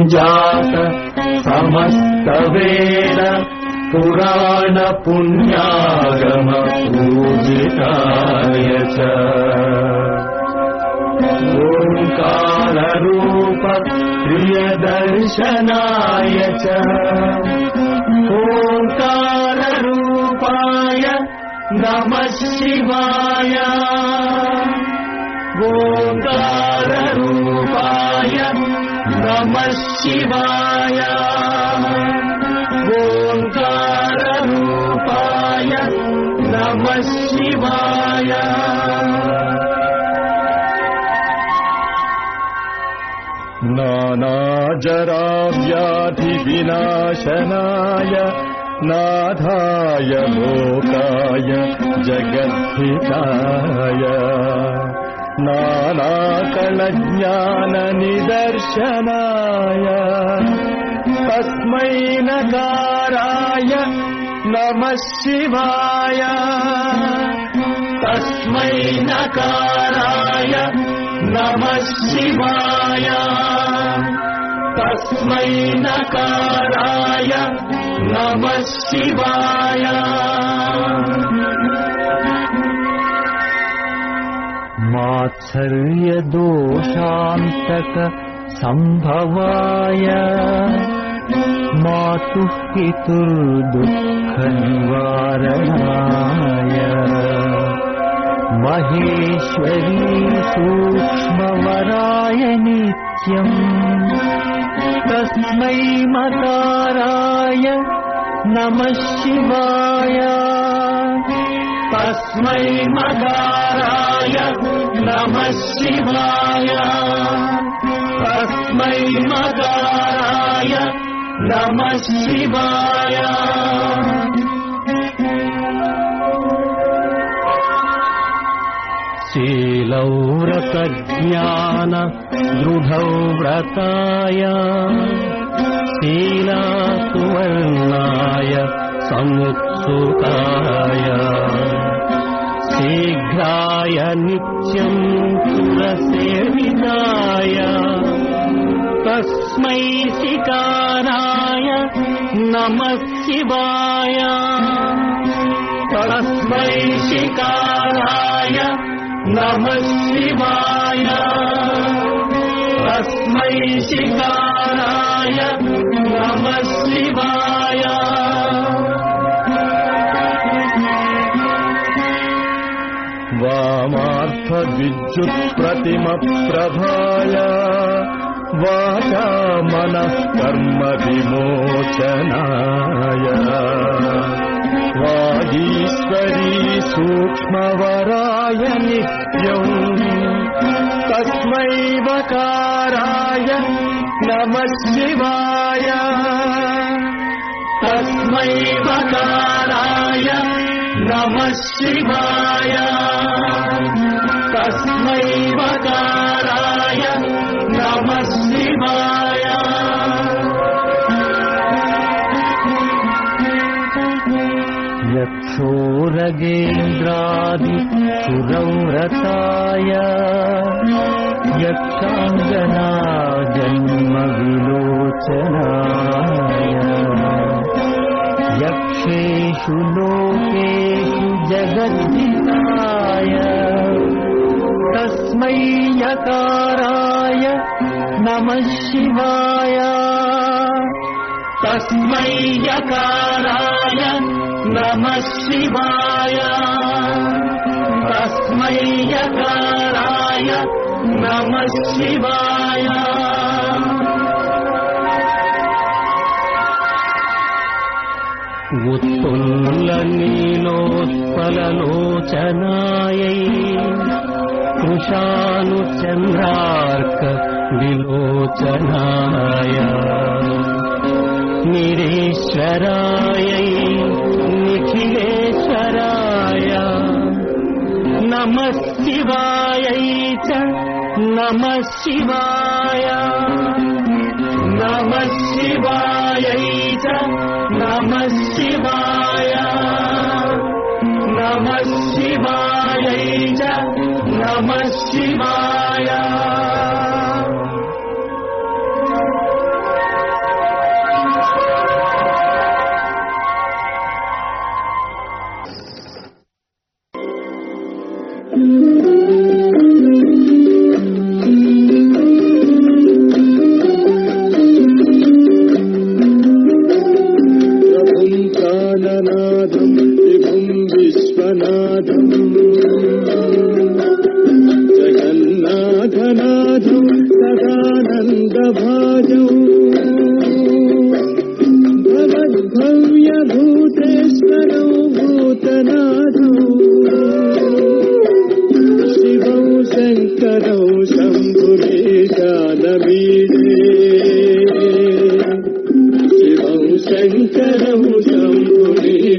सञ्जात समस्तवेद पुराणपुण्यागमपूजिताय च। ओङ्काररूप प्रियदर्शनाय च। ओङ्काररूपाय नमः शिवाय। ओङ्काररूपाय नमः शिवाय। ओङ्काररूपाय नमः शिवाय। नानाजराव्याधिविनाशनाय नाथाय लोकाय जगद्धिताय नानाकलज्ञाननिदर्शनाय तस्मै नकाराय नमः शिवाय तस्मै नकाराय नमः शिवाय तस्मै नकाराय नमः शिवाय मात्सर्यदोषान्तक सम्भवाय मातुः पितुर्दुःखनिवारणाय। महेश्वरी सूक्ष्मवराय नित्यम्। तस्मै मकाराय नमः शिवाय तस्मै मकाराय नमः शिवाय। तस्मै मकाराय नमः शिवाय। शीलौ व्रतज्ञान दृढौ व्रताय शीला सुवर्णाय समुत्सुकाय शीघ्राय नित्यम् सुरसेविताय तस्मै शिकाराय नमः शिवाय। तस्मै शिकाराय नमः शिवाय। तस्मै शिकाराय नमः शिवाय वामार्थविद्युत्प्रतिमप्रभाय वाचा मनः कर्म विमोचनाय वागीश्वरी सूक्ष्मवराय नित्यम् तस्मै वकाराय नमः शिवाय। तस्मै नमः शिवाय तस्मै वकाराय नमः शिवाय यक्षोरगेन्द्रादि सुरव्रताय यक्षाङ्गना जन्मविलोचनाय यक्षेषु लोकेषु जगद्धिताय तस्मै यकाराय नमः शिवाय। तस्मै यकाराय नमः शिवाय। तस्मै यकाराय नमः शिवाय। उत्तुल्लनीलोत्पललोचनायै कृशानुचन्द्रार्क विलोचनाय निरेश्वरायै निखिलेश्वराय नमः शिवायै च नमः शिवाय नमः शिवायै च नमः शिवाय नमः शिवाय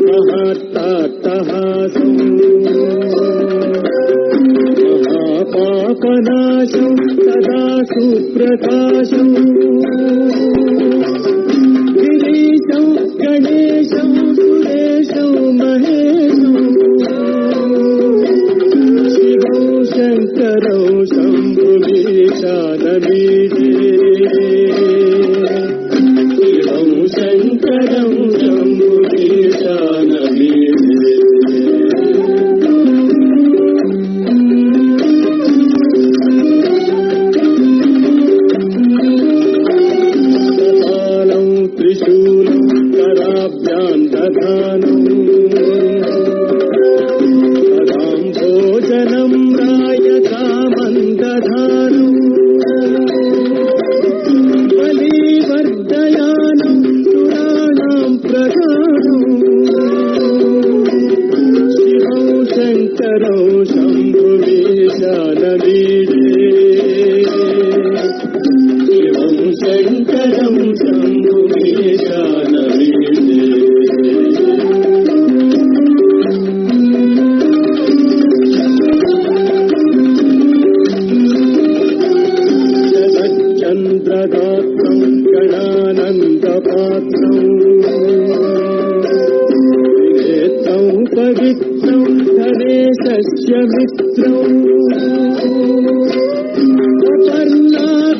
మహాత్తాట్టహాసం మహాపాపనాశం సదా సుప్రకాశం గిరీశం గణేశం సురేశం మహేశం శివం శంకరం శంభులీశానబీజీ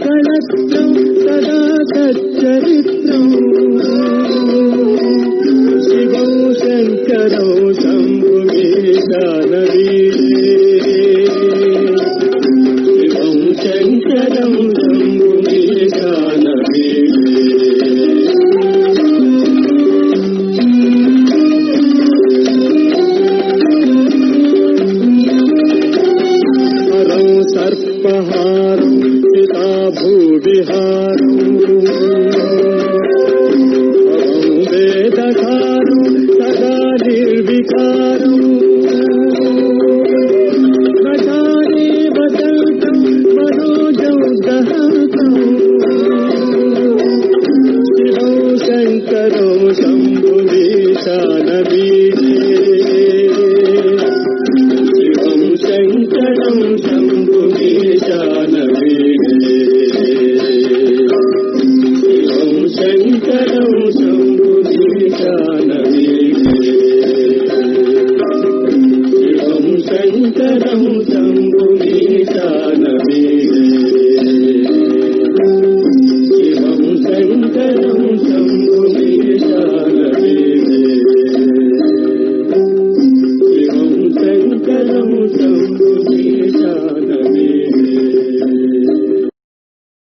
కళత్రం సదా సచ్చరిత్రం. Africa.